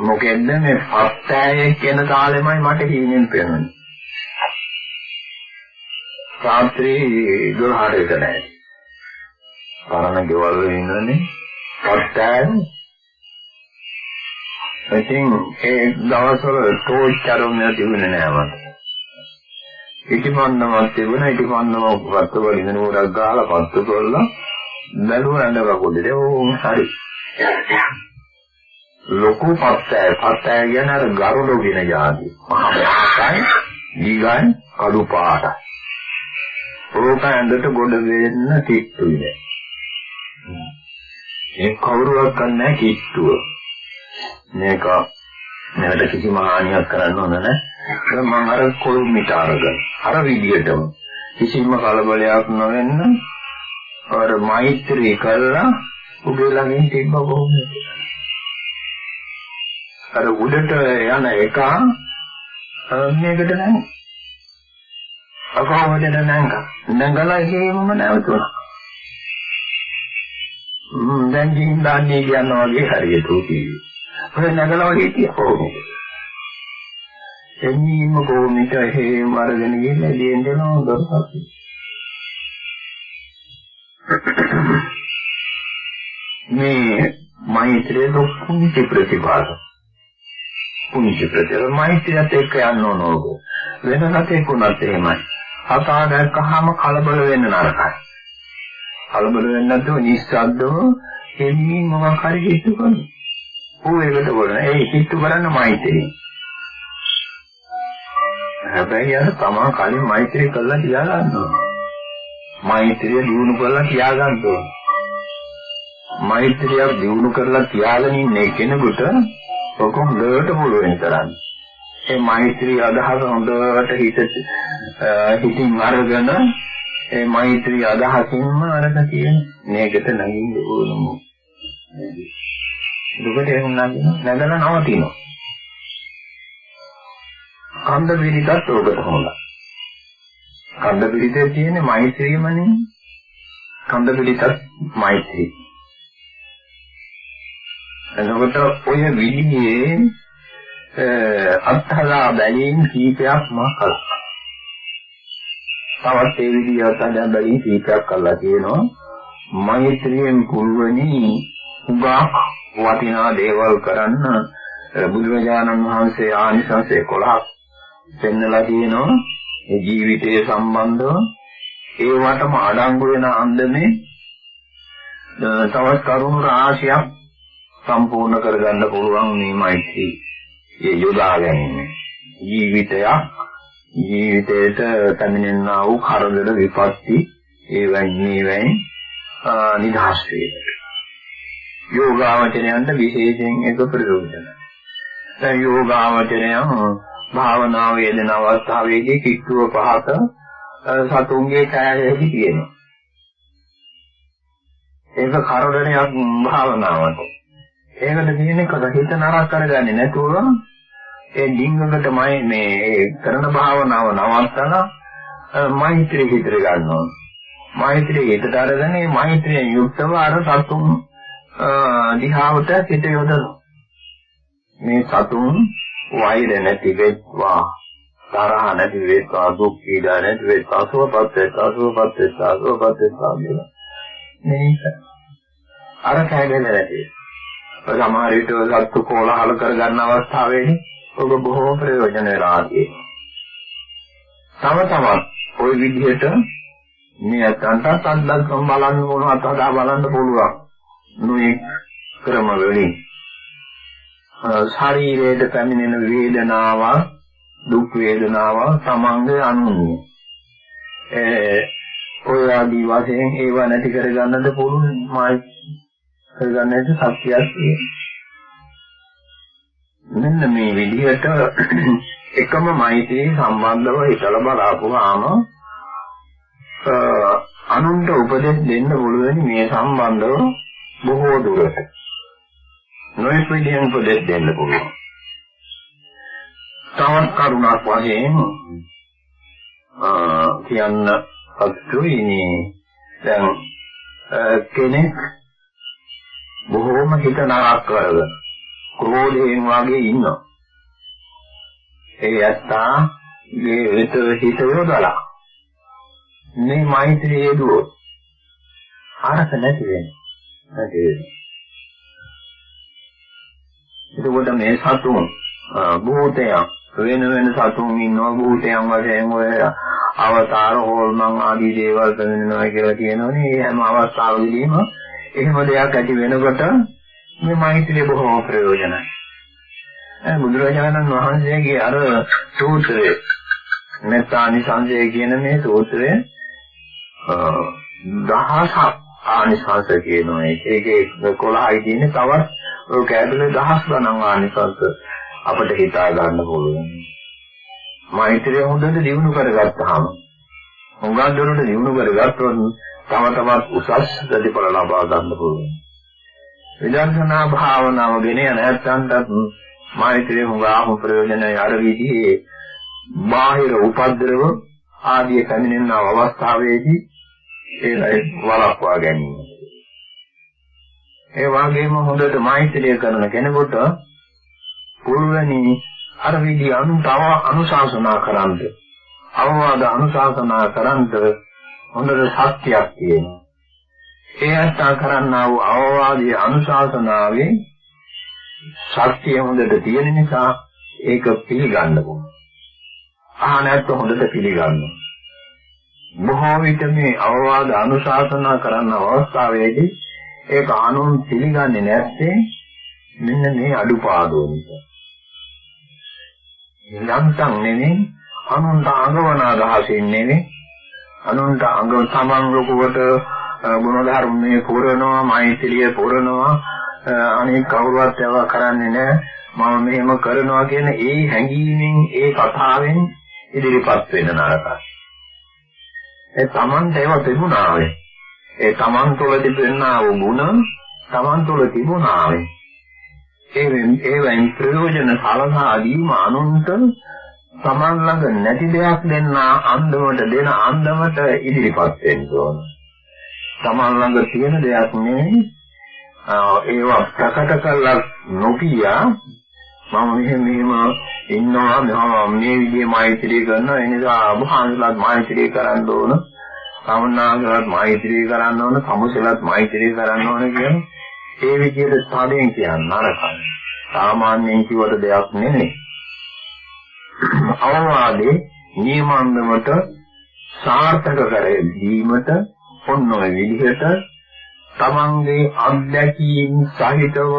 මොකෙන්ද මේ පත්තෑයේ කියන කාලෙමයි මට හීනෙන් පේන්නේ. රාත්‍රී 12ට විතර නෑ. පරණ ගෙවල් වල ඉන්නනේ පත්තෑයේ ඉතින් ඒ දවස්වල ටෝච් අරුණය තිබුණේ නෑ මට. ඉටිමන්නමක් තිබුණා ඉටිමන්නම පත්තු වලින් නුරක් ගහලා පත්තු කරලා බැලුවා ඇඳ කකුලේ ඕම් හරි. ලොකු පත්තෑ පත්තෑ කියන්නේ අර ගරුඩෝ කියන જાති. මහා මහායි දීගන් කළු පාට. ඕක ඇඳට ගොඩ වෙන්න කිට්ටුයි. ඒ කවුරුවක් නැහැ කිට්ටුව. මේක මේකට කිසිම හානියක් කරන්න හොඳ නැහැ. මම අර කොල්මිට අරගෙන අර විදියටම කිසිම කලබලයක් නොවෙන්න අර මෛත්‍රී කළා උගේ ළඟින් තිබ්බ කොහොමද? අර උඩට යන එක මේකට නැහැ. අකවමද නැංග. නැංගලා ඒකෙම නැවතුණා. ම්ම් දැන් ජීන් දාන්නේ කියනවා වගේ හරියට උකී. ඔය නැගලා වගේ කියපොහොම. එන්නීම කොහොමද එහෙම අරගෙන ගිහින් එළියෙන් දෙනවා දොරපත්. මේ මෛත්‍රිය දුක්ඛ ප්‍රතිපාද. පුංචි ප්‍රතිපාද මෛත්‍රියත් එක්ක යන්න ඕනෝක. වෙන නැතේකුණත් එහෙමයි. කතා දැක්කහම කලබල වෙන්න නරකයි. කලබල වෙන්නේ නැතුව නිස්සද්දව එන්නේ මොකක් හරි හිතු කරන. ඌ ඒකට කරන. ඒ හිතු කරන්න මෛත්‍රිය. හැබැයි අර තමා කලින් මෛත්‍රිය කළා කියලා ගන්නවා. මෛත්‍රිය දිනු කරලා තියාගන්න ඕන. මෛත්‍රිය දිනු කරලා තියාගෙන ඉන්න කෙනෙකුට ඔක හොඳට පුළුවන් කරන්නේ. ඒ මෛත්‍රී අදහස හොඳට හිත හිතින් අරගෙන ඒ මෛත්‍රී අදහසින්ම අරක තියෙන මේකට නැගින්න ඕනම. දුකට එහෙම නැගලා නවතිනවා. කන්ද පිළිතත් ඕකට හොඳයි. කන්ද පිළිතේ තියෙන මෛත්‍රියමනේ. කන්ද පිළිතත් මෛත්‍රී. එතකොට ඔය විදිහේ අත්හදා බැලීම් කීපයක් මා කළා. තවත් ඒ විදිහට අත්හදා බැලීම් කීපයක් කළා කියනවා. මෛත්‍රියෙන් පුළුවනි උගක් වටිනා දේවල් කරන්න බුදුරජාණන් වහන්සේ ආනිසංස 11ක් පෙන්නලා තියෙනවා. ඒ ජීවිතයේ සම්බන්ධව ඒවටම අඩංගු වෙන අන්දමේ තවත් කරුණු රාශියක් සම්පූර්ණ කරගන්න පුළුවන් මේ මෛත්‍රී ඒ යොදා ගැනීම ජීවිතයක් ජීවිතයට පැමිණෙනා වූ කරදර විපත්ති ඒවැන් මේවැන් නිදහස් වේද යෝගාවචරයන්ට විශේෂයෙන් එක ප්‍රයෝජන දැන් යෝගාවචරයන් භාවනා වේදන අවස්ථාවේදී කිට්ටුව පහක සතුන්ගේ කෑයෙහි තියෙනවා. ඒක කරදරයක් භාවනාවට. ඒකට තියෙන්නේ කද හිත නරක කරගන්නේ නැතුව ඒ ඩිංගකට මයි මේ කරන භාවනාව නවත්තලා මෛත්‍රී හිතර ගන්නවා. මෛත්‍රී හිතට අරගෙන මේ මෛත්‍රියෙන් යුක්තව අර සතුන් දිහාවට හිත යොදනවා. මේ සතුන් වෛර නැති වෙත්වා තරහ නැති වෙත්වා දුක් පීඩා නැති වෙත්වා සුවපත් වෙත්වා සුවපත් වෙත්වා සුවපත් වෙත්වා කියන මේක අර කැඩෙන්නේ නැති. සමහර විට සත්තු කෝලහල කර ගන්න අවස්ථාවේදී ඔබ බොහෝ ප්‍රයෝජන වෙලා තියෙනවා. තම තමත් ওই විදිහට මේ අතන්ට අත්දැක බලන්න ඕන අතදා බලන්න පුළුවන්. නොයේ ක්‍රම වලින් ශරීරයට පැමිණෙන වේදනාව දුක් වේදනාව සමංග අනුන්‍ය ඒ ඔය ආදී වශයෙන් ඒව නැති කරගන්නද පුළුවන් මායි කරගන්නට සත්‍යයක් තියෙනවා මෙන්න මේ විදිහට එකම මෛත්‍රී සම්බන්ධව හිතලා බලාපුවාම අනුන්ට උපදෙස් දෙන්න පුළුවන් මේ සම්බන්ධව බොහෝ දුරට නොයෙක් විදිහෙන් උපදෙස් දෙන්න පුළුවන්. තවත් කරුණක් වශයෙන් කියන්න අත්තුයිනේ දැන් කෙනෙක් බොහෝම හිත නරක කරගෙන ක්‍රෝධයෙන් වගේ ඉන්නවා. ඒ ඇත්තා මේ වෙත හිත යොදලා මේ මෛත්‍රී හේතුව අරක නැති වෙන්නේ. නැති වෙන්නේ. එතකොට මේ සතුන් භූතයන් වෙන වෙන සතුන් ඉන්නවා භූතයන් වශයෙන් ඔය අවතාර හෝල්මන් ආදී දේවල් පෙන්වනවා කියලා කියනෝනේ. මේ හැම අවස්ථාවකදීම එහෙම දෙයක් ඇති වෙනකොට මේ මෛත්‍රිය බොහොම ප්‍රයෝජනයි. බුදුරජාණන් වහන්සේගේ අර සූත්‍රය මෙත්තානි සංජය කියන මේ සූත්‍රය දහසක් ආනිසංස කියනවා. ඒකේ 11යි තියෙන්නේ තවත් ඔය කැඩුනේ දහස් ගණන් ආනිසංස අපිට හිතා ගන්න පුළුවන්. මෛත්‍රිය හොඳට දියුණු කරගත්තාම හුඟක් දුරට දියුණු කරගත්තොත් තම තමත් උසස් ප්‍රතිඵල ලබා ගන්න පුළුවන්. විදර්ශනා භාවනාව ගෙන යන නැත්නම්ත් මෛත්‍රිය හුඟාම ප්‍රයෝජනයි අර විදිහේ බාහිර උපද්දරව ආදී පැමිණෙන අවස්ථාවේදී ඒ වලක්වා ගැනීම. ඒ වගේම හොඳට මෛත්‍රිය කරන කෙනෙකුට පුරුවනි අර විදි අනුතව අනුශාසනා කරන්ද අවවාද අනුශාසනා කරන්ද හොඳට ශක්තියක් තියෙනවා. ඒ අත්තා කරන්නා වූ අවවාදයේ අනුශාසනාවේ ශක්තිය හොඳට තියෙන නිසා ඒක පිළිගන්න ඕන. අහනත් හොඳට පිළිගන්න. බොහෝ විට මේ අවවාද අනුශාසනා කරන අවස්ථාවේදී ඒක අනුන් පිළිගන්නේ නැත්තේ මෙන්න මේ අඩුපාඩු නිසා. යන්තම් නෙමෙයි අනුන්ට අඟවන අදහසින් නෙමෙයි අනුන්ට අඟව තමන් ලොකුවට ගුණ ධර්මයේ පුරනවා මෛත්‍රිය පුරනවා. අනික කවුරුවත් ඒවා කරන්නේ නැහැ. මම මෙහෙම කරනවා කියන ඒ හැඟීමෙන් ඒ කතාවෙන් ඉදිරිපත් වෙන නරකයි ඒ තමන්ට ඒවා තිබුණාවේ. ඒ තමන් තුළ තිබෙනා වූ ගුණ තමන් තුළ තිබුණාවේ. ඒ ඒවෙන් ප්‍රයෝජන සලසා දීම අනුන්ට තමන් ළඟ නැති දෙයක් දෙන්න අන්දමට දෙන අන්දමට ඉදිරිපත් වෙන්න ඕන. තමන් ළඟ තියෙන දෙයක් නෙවෙයි. ඒවා ප්‍රකට කරලා නොකිය මම මෙහෙම මෙහෙම ඉන්නවා. මම මේ විදිහේ මෛත්‍රී කරනවා ඒ නිසා අභාන්සලත් මෛත්‍රී කරන්න ඕන. සමනාගලත් මෛත්‍රී කරන්න ඕන. සමුසලත් මෛත්‍රී කරන්න ඕන කියන ඒ විදිහට සාදයෙන් කියන්න නරකයි. සාමාන්‍යයෙන් කිව්වට දෙයක් නෙමෙයි. අවවාදේ නියමන්දමට සාර්ථක කර දීමට ඔන්න ඔය විදිහට තමන්ගේ අත්දැකීම් සහිතව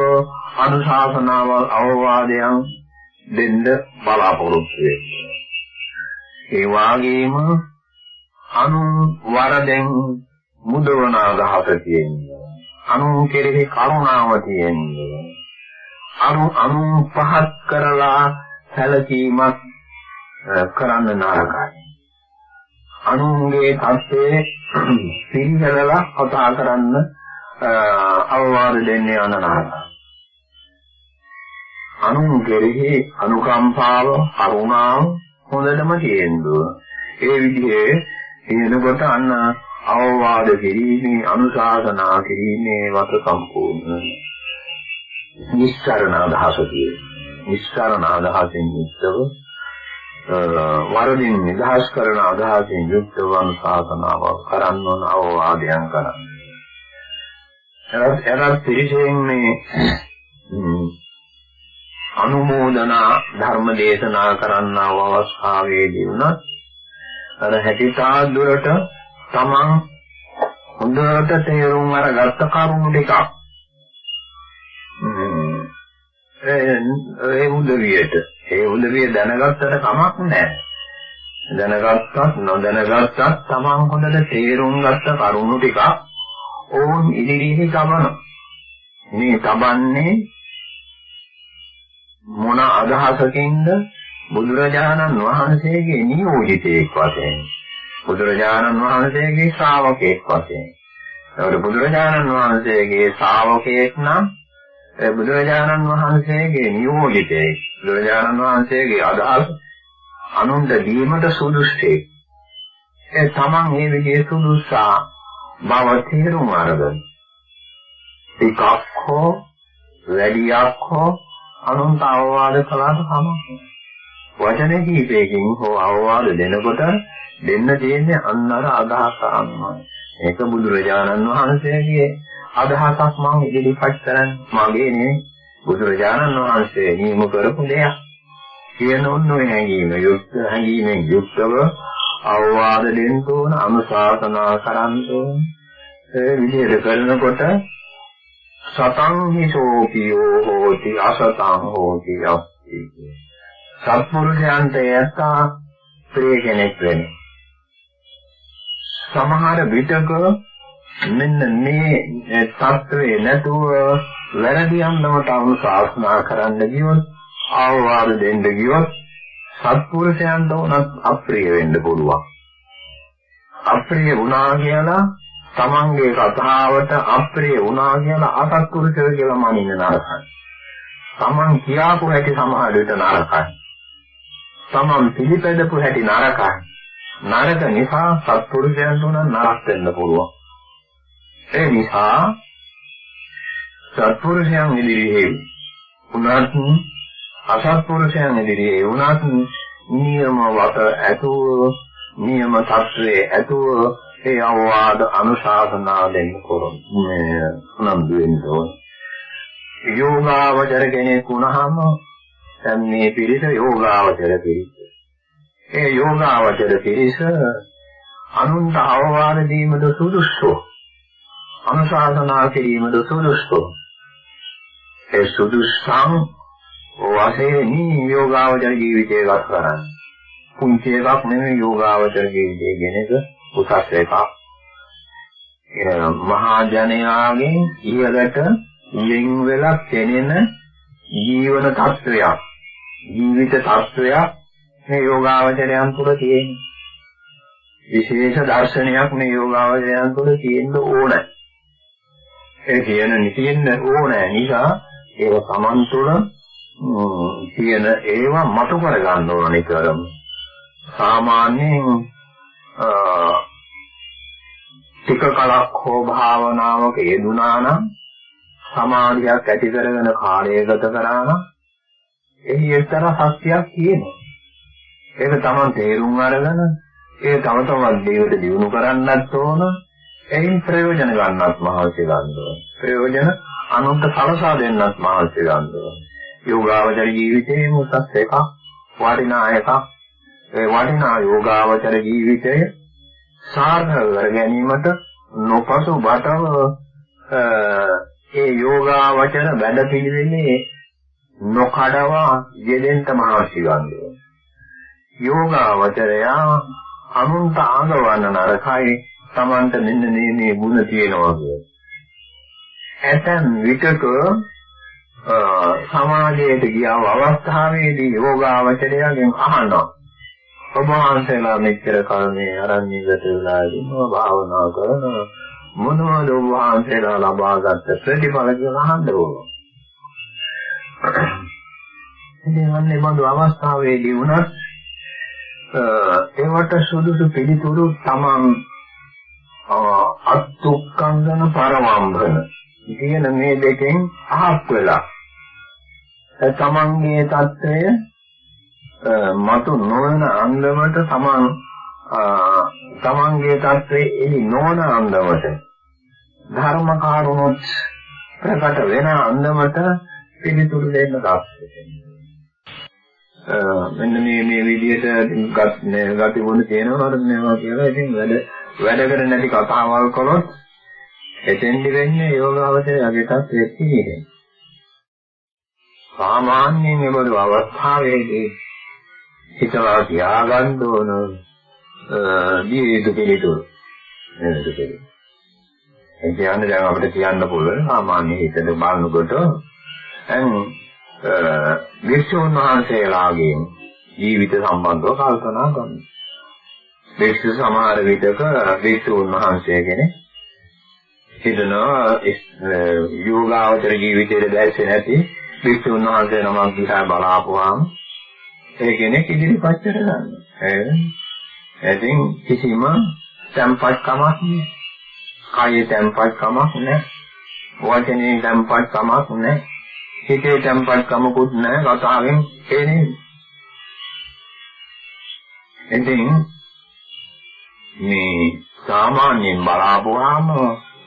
අනුශාසනාවල් අවවාදයන් දෙන්න බලාපොරොත්තු වෙනවා. ඒ වාගේම අනු වරදෙන් මුදවන අදහස තියෙනවා. අනු කෙරෙහි කරුණාව තියෙනවා. අනු අනු පහත් කරලා සැලකීමක් කරන්න නරකයි. අනුන්ගේ තත්ත්වයේ පිළිහෙලලා කතා කරන්න අවවාද දෙන්නේ අනනාරයි. අනුන් කෙරෙහි අනුකම්පාව, කරුණාව හොඳටම තියෙනවා. ඒ විදිහේ තියෙනකොට අන්න අවවාද කිරීමේ, අනුශාසනා කිරීමේ වත සම්පූර්ණ නිස්සරණ අදහස තියෙනවා. නිස්සරණ අදහසින් යුක්තව වරදින් නිදහස් කරන අදහසින් යුක්තව අනුශාසනාව කරන්න ඕන අවවාදයන් කරන්න. එරත් පිළිසෙන් මේ අනුමෝදනා ධර්ම දේශනා කරන්නව අවස්ථාවේදී උනත් අර හැටිතා දුරට තමන් හොඳට තේරුම් අරගත්ත කරුණු ටිකක් ඒ උදවියට ඒ උදවිය දැනගත්තට කමක් නැහැ. දැනගත්තත් නොදැනගත්තත් තමන් හොඳට තේරුම් ගත්ත කරුණු ටික ඕන් ඉදිරියේ ගමන. මේ තබන්නේ මොන අදහසකින්ද බුදුරජාණන් වහන්සේගේ නියෝජිතයෙක් වශයෙන් බුදුරජාණන් වහන්සේගේ ශ්‍රාවකයෙක් වශයෙන් ඒකට බුදුරජාණන් වහන්සේගේ ශ්‍රාවකයෙක් නම් බුදුරජාණන් වහන්සේගේ නියෝජිතයෙක් බුදුරජාණන් වහන්සේගේ අදහස් අනුන්ට දීමට සුදුස්සෙක් ඒ තමන් මේ විදිහේ සුදුස්සා බව තේරුම් අරගෙන ටිකක් හෝ වැඩියක් හෝ අනුන්ට අවවාද කළාට කමක් වචන කීපයකින් හෝ අවවාද දෙනකොට දෙන්න තියෙන්නේ අන්න අර අදහස අනුවයි. ඒක බුදුරජාණන් වහන්සේගේ අදහසක් මම ඉදිරිපත් කරන්නේ මගේ නෙවෙයි බුදුරජාණන් වහන්සේ නියම කරපු දෙයක්. කියන ඔන්නෝයි හැඟීම යුක්ත හැඟීමෙන් යුක්තව අවවාද දෙන්න ඕන අනුශාසනා කරන්න ඕන. ඒ විදිහට කරනකොට සතං හිසෝපියෝ හෝති අසතං හෝති අස්ති සත්පුරුෂයන්ට යථා ප්‍රේ කෙනෙක් වෙන්නේ. සමහර විටක මෙන්න මේ තත්ත්වේ නැතුව වැරදි අන්දමට අනුශාසනා කරන්න ගියොත් අවවාද දෙන්න ගියොත් සත්පුරුෂයන්ට උනත් අප්‍රිය වෙන්න පුළුවන්. අප්‍රිය වුණා කියලා තමන්ගේ කතාවට අප්‍රිය වුණා කියලා අසත්පුරුෂය කියලා මනින්න නරකයි. තමන් කියාපු හැටි සමහර විට නරකයි. තමන් පිළිපැදපු හැටි නරකයි. නරක නිසා සත්පුරුෂයන්ට උනත් නරක වෙන්න පුළුවන්. ඒ නිසා සත්පුරුෂයන් ඉදිරියේ උනත් අසත්පුරුෂයන් ඉදිරියේ උනත් නියම වට ඇතුව නියම තත්වයේ ඇතුව ඒ අවවාද අනුශාසනා දෙන්න කරොන්. මේ උනන්දු වෙන්න ඕන. යෝගාවචර කෙනෙක් වුණාම දැන් මේ පිරිස යෝගාවචර පිරිස ඒ යෝගාවචර පිරිස අනුන්ට අවවාද දීමද සුදුසු අනුශාසනා කිරීමද සුදුසු ඒ සුදුසුම් වශයෙන් යෝගාවචර ජීවිතය ගත කරන්නේ. පුංචි එකක් නෙමෙයි යෝගාවචර ජීවිතය කියන එක උසස් එකක්. ඒ මහා ජනයාගෙන් ඉහළට යෙන් වෙලා කෙනෙන ජීවන තත්වයක් ජීවිත තත්වයක් මේ යෝගාවචරයන් තුළ තියෙනවා. විශේෂ දර්ශනයක් මේ යෝගාවචරයන් තුළ තියෙන්න ඕනේ. ඒ කියන නිතියෙන්න ඕනේ නිසා ඒක Taman තුළ තියෙන ඒවා මතු කර ගන්න ඕන නිතරම. සාමාන්‍යයෙන් ටික කලක් හෝ භාවනාවක යෙදුනා නම් සමාධියක් ඇති කරගෙන කාලය ගත කරා නම් එහි එක්තරා සත්‍යයක් තියෙනවා. ඒක Taman තේරුම් අරගෙන ඒ තම තවත් දේවට දියුණු කරන්නත් ඕන. එයින් ප්‍රයෝජන ගන්නත් මහන්සි ගන්න ඕන. ප්‍රයෝජන අනුන්ට සලසා දෙන්නත් මහන්සි ගන්න ඕන. යෝගාවචර ජීවිතයේ මුසස් එකක් වටිනා එකක් ඒ වටිනා යෝගාවචර ජීවිතය සාර්ථක කර ගැනීමට නොපසු බටව ඒ යෝගාවචර වැඩ පිළිවෙලේ නොකඩවා යෙදෙන්න මහන්සි ගන්නවා. යෝගාවචරයා අනුන්ට ආගවන්න නරකයි Tamanට මෙන්න මේ මේ ගුණ තියෙනවා කියන්නේ. ඇතන් විටක සමාජයට ගියව අවස්ථාවේදී යෝගාවචරයෙන් අහනවා ඔබ වහන්සේලා මෙච්චර කල් මේ අරණ්‍යගත වෙලා ඉන්නවා භාවනා කරනවා මොනවද ඔබ වහන්සේලා ලබාගත් ප්‍රතිඵල කියලා අහන්න ඕන. ඉතින් අන්නේ බඳු අවස්ථාවේදී වුණත් uh, ඒවට සුදුසු පිළිතුරු තමන් අත්ත්ුක්ඛංගන පරමම්බන කියන මේ දෙකෙන් අහක් වෙලා. තමන්ගේ தත්ත්වය මතු නොවන අන්දමට තමන් තමන්ගේ தත්ත්වයේ එහි නොවන අන්දමට. ධර්ම කාරුණොත් ප්‍රකට වෙන අන්දමට පිළිතුරු දෙන්න තාක්ෂණය. මෙන්න මේ මේ විදිහට ගති ගති වුණ තියෙනවා නේද කියලා ඉතින් වැඩ වැඩ කර නැති කතාවල් කළොත් එතෙන්දි වෙන්නේ යෝගාවචරයගේටත් වෙච්චි නේද? සාමාන්‍යයෙන් එබඳු අවස්ථාවේදී හිතවා තියාගන්න ඕන දීවිද පිළිතුරු නේද පිළිතුරු. ඒ කියන්නේ දැන් අපිට කියන්න පුළුවන් සාමාන්‍ය හිතට බලනකොට දැන් වික්ෂුන් වහන්සේලාගේ ජීවිත සම්බන්ධව කල්පනා කරන්න. වික්ෂු සමහර විටක වික්ෂුන් වහන්සේ කෙනෙක් හිතනවා යෝගාවචර ජීවිතයේ දැස්සේ නැති වික්ෂුන් වහන්සේ නමක් දිහා බලාපුවාම ඒ කෙනෙක් ඉදිරිපත් කරගන්නවා. එදින් කිසිම tempත් කමක් නෑ. කායේ tempත් කමක් නෑ. වචනේ tempත් කමක් නෑ. හිතේ tempත් කමකුත් නෑ. කතාවෙන් එන්නේ. එදින් මේ සාමාන්‍යයෙන් බලාපුවාම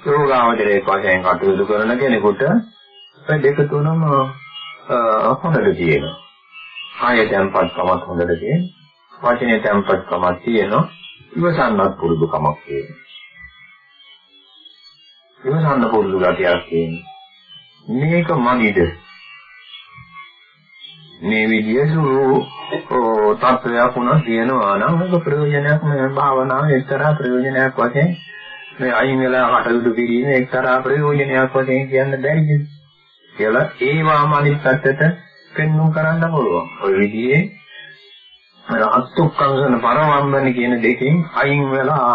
යෝගාවචරයේ වශයෙන් කටයුතු කරන කෙනෙකුට දෙක තුනම හොඳට තියෙනවා. කාය tempatකමක් හොඳට තියෙනවා. වචනේ tempatකමක් තියෙනවා. ඉවසන්නත් පුරුදු කමක් තියෙනවා. ඉවසන්න පුරුදු ගතියක් තියෙනවා. මේක මනිද මේ විදියසු තත්ත්වයක් වුණා කියනවා නම් ඒක ප්‍රයෝජනයක් මේ භාවනාවේ එක්තරා ප්‍රයෝජනයක් වශයෙන් මේ අයින් වෙලා කටයුතු කිරීම එක්තරා ප්‍රයෝජනයක් වශයෙන් කියන්න බැරිද කියලා ඒවාම අනිත් පැත්තට පෙන්වුම් කරන්න පුළුවන්. ওই විදිහේ අර අත්ුක්කංශන පරවම්බන කියන දෙකෙන් අයින් වෙලා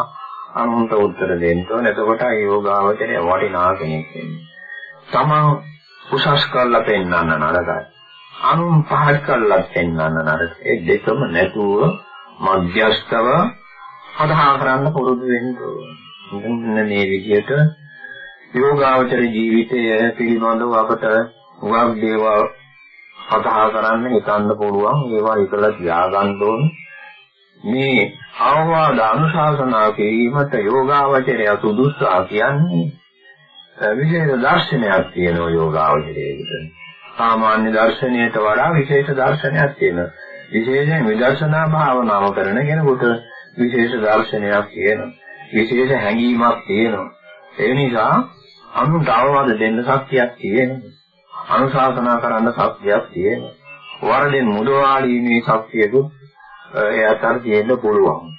අනුන්ට උත්තර දෙන්න ඕනේ. එතකොට යෝගාවචරය වටිනා කෙනෙක් වෙන්නේ. තමන් උසස් කරලා පෙන්වන්න නරකයි. අනුන් පහත් කරලා පෙන්වන්න නරකයි. ඒ දෙකම නැතුව මධ්‍යස්තව සඳහා කරන්න පුරුදු වෙන්න ඕනේ. මේ විදිහට යෝගාවචර ජීවිතය පිළිබඳව අපට උගක් දේවල් සඳහා කරන්න හිතන්න පුළුවන්. ඒවා ඉතලා තියාගන්න ඕනේ. මේ ආවාද අනුශාසනා කිරීමට යෝගාවචරය සුදුස්සා කියන්නේ විශේෂ දර්ශනයක් තියෙනවා යෝගාවචරයේකට. සාමාන්‍ය දර්ශනයට වඩා විශේෂ දර්ශනයක් තියෙනවා. විශේෂයෙන් විදර්ශනා භාවනාව කරන කෙනෙකුට විශේෂ දර්ශනයක් තියෙනවා. විශේෂ හැඟීමක් තියෙනවා. ඒ නිසා අනුන්ට අවවාද දෙන්න ශක්තියක් තියෙනවා. අනුශාසනා කරන්න ශක්තියක් තියෙනවා. වරදෙන් මුදවාලීමේ ශක්තියකුත් එයාට තියෙන්න පුළුවන්.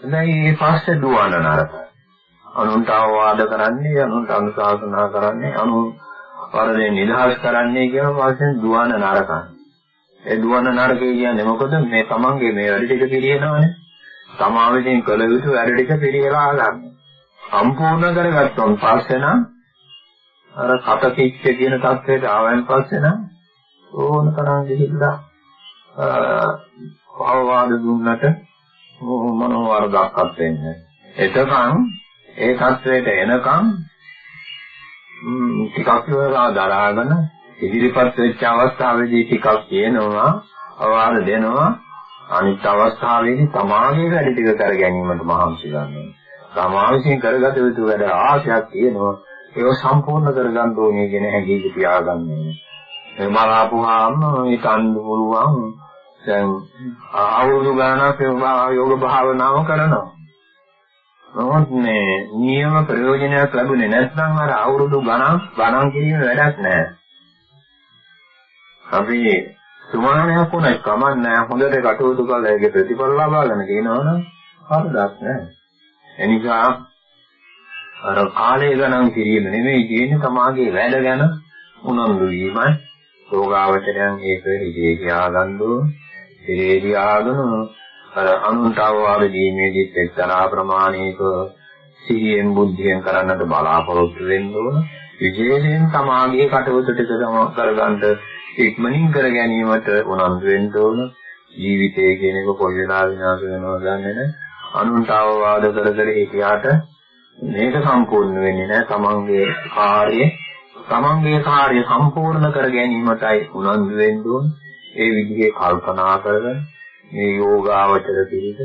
දැන් මේ පස්සේ දුවන නරකයි. අනුන්ට අවවාද කරන්නේ, අනුන්ට අනුශාසනා කරන්නේ, අනු වරදෙන් නිදහස් කරන්නේ කියන වශයෙන් දුවන නරකයි. ඒ දුවන නරකය කියන්නේ මොකද? මේ තමන්ගේ මේ වැඩ ටික පිළිහෙනවනේ. තමා විසින් කළ යුතු වැඩ ටික පිළිහෙලා ගන්න. සම්පූර්ණ කරගත්තොත් පස්සේ නම් අර කටකිච්ච කියන තත්ත්වයට ආවන් පස්සේ නම් ඕන තරම් ගිහිල්ලා අවවාද දුන්නට මොන වරදක්වත් වෙන්නේ එතකන් ඒ තත්ත්වයට එනකන් ටිකක් වෙලා දරාගෙන ඉදිරිපත් වෙච්ච අවස්ථාවේදී ටිකක් කියනවා අවවාද දෙනවා අනිත් අවස්ථාවේදී තමාගේ වැඩ ටික කර ගැනීමට මහන්සි ගන්නවා. තමා විසින් කරගත යුතු වැඩ ආශයක් තියෙනවා. ඒක සම්පූර්ණ කරගන්න ඕනේ කියන හැඟීම තියාගන්නේ. ඒ මලාපුහාම හිතන්න පුළුවන් දැන් අවුරුදු ගණනක් යෝග භාවනාව කරනවා. නමුත් මේ නියම ප්‍රයෝජනයක් ලැබුණේ නැත්නම් අර අවුරුදු ගණන් ගණන් කිරීම වැඩක් නැහැ. අපි සුමානයක් වුණා කමන්නේ හොඳට කටයුතු කළා ඒකේ ප්‍රතිඵල ලබාගෙන තියෙනවනම් හරියක් නැහැ. එනිසා අර කාලය ගණන් කිරීම නෙමෙයි තියෙන්නේ තමාගේ වැඩ ගැන උනන්දු වීමයි. යෝගාවචරයන් ඒක හිතේ තියාගන්න ඕන. ඉරේදී ආගෙන අර අනුන්ට අවවාද දීමේදීත් එක්තරා ප්‍රමාණයක සිහියෙන් බුද්ධියෙන් කරන්නට බලාපොරොත්තු වෙන්න ඕන. විශේෂයෙන් සමාගයේ කටයුතු ටික කරගන්න ඉක්මනින් කර ගැනීමට උනන්දු වෙන්න ඕන. ජීවිතය කියන එක කොයි වෙලාවෙ විනාශ වෙනවද දන්නේ නැහැ. අනුන්ට අවවාද කර කර හිටියාට මේක සම්පූර්ණ වෙන්නේ නැහැ. තමන්ගේ කාර්ය තමන්ගේ කාර්ය සම්පූර්ණ කර ගැනීමටයි උනන්දු වෙන්න ඕන. ඒ විදිහේ කල්පනා කරගෙන මේ යෝගාවචර පිළිද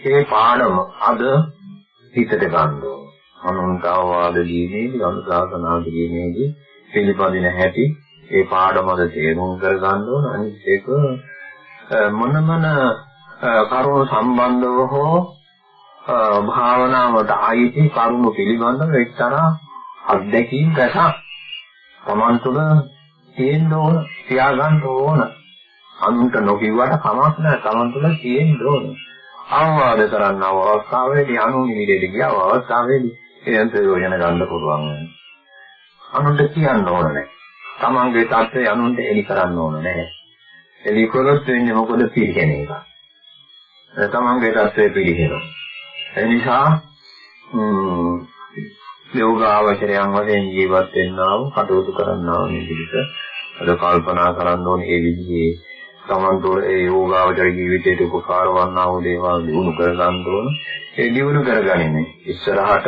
මේ පාඩම අද හිතට ගන්න ඕන. අනුන්ට අවවාද දීමේදී අනුශාසනා දීමේදී පිළිපදින හැටි ඒ පාඩම අද තේරුම් කර ගන්න ඕන. අනිත් ඒක මොන මොන කරුණු සම්බන්ධව හෝ භාවනාවට ආйти කරුණු පිළිබඳව එක්තරා අත්දැකීම් රැසක් Taman තුළ තියෙන්න ඕන, තියාගන්න ඕන. අනුන්ට නොකියුවට කමක් නැහැ. Taman තුළ තියෙන්න ඕන. අවවාද කරන්න අවස්ථාවේදී අනුන් ඉදිරියට ගියව අවස්ථාවේදී එයන් ප්‍රයෝජන ගන්න පුළුවන්. අනුන්ට කියන්න ඕන නැහැ. Tamanගේ தත්ත්වය අනුන්ට එලි කරන්න ඕන නැහැ. එලි කළොත් වෙන්නේ මොකද පිළිගෙන එක. තමන්ගේ தත්ත්වය පිළිහෙනවා. ඒ නිසා යෝගාවචරයන් වශයෙන් ජීවත් වෙන්නා වූ කටයුතු කරන්නා වූ විදිහට අද කල්පනා කරන්න ඕනේ මේ විදිහේ තමන් තුළ ඒ යෝගාවචර ජීවිතයට උපකාර වන්නා වූ දේවල් දිනු කර ගන්න ඕන. ඒ දිනු කරගන්නේ ඉස්සරහට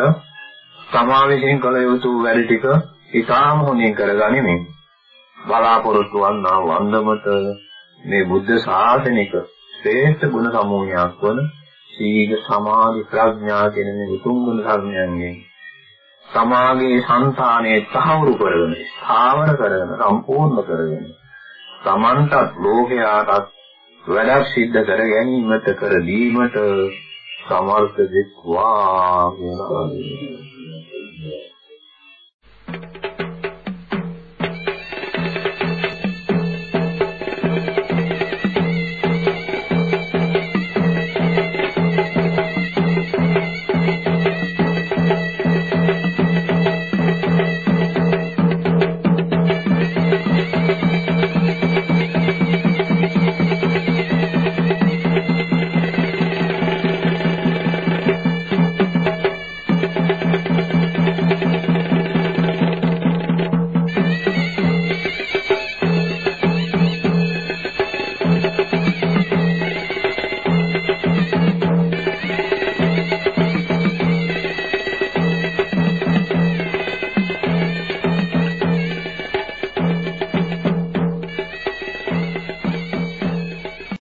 තමා විසින් කළ යුතු වැඩ ටික ඉතාම හොඳින් කරගනිමින් බලාපොරොත්තු වන්නා වන්දමත මේ බුද්ධ ශාසනික ශ්‍රේෂ්ඨ ගුණ සමූහයක් වන සීල සමාධි ප්‍රඥා කියන මේ උතුම් ගුණ ධර්මයන්ගෙන් සමාගයේ సంతානයේ තහවුරු කරගෙන ස්ථාවර කරගෙන සම්පූර්ණ කරගෙන තමන්ටත් ලෝකයාටත් වැඩක් සිද්ධ කර ගැනීමට කර දීමට සමර්ථ වෙත්වා කියලා.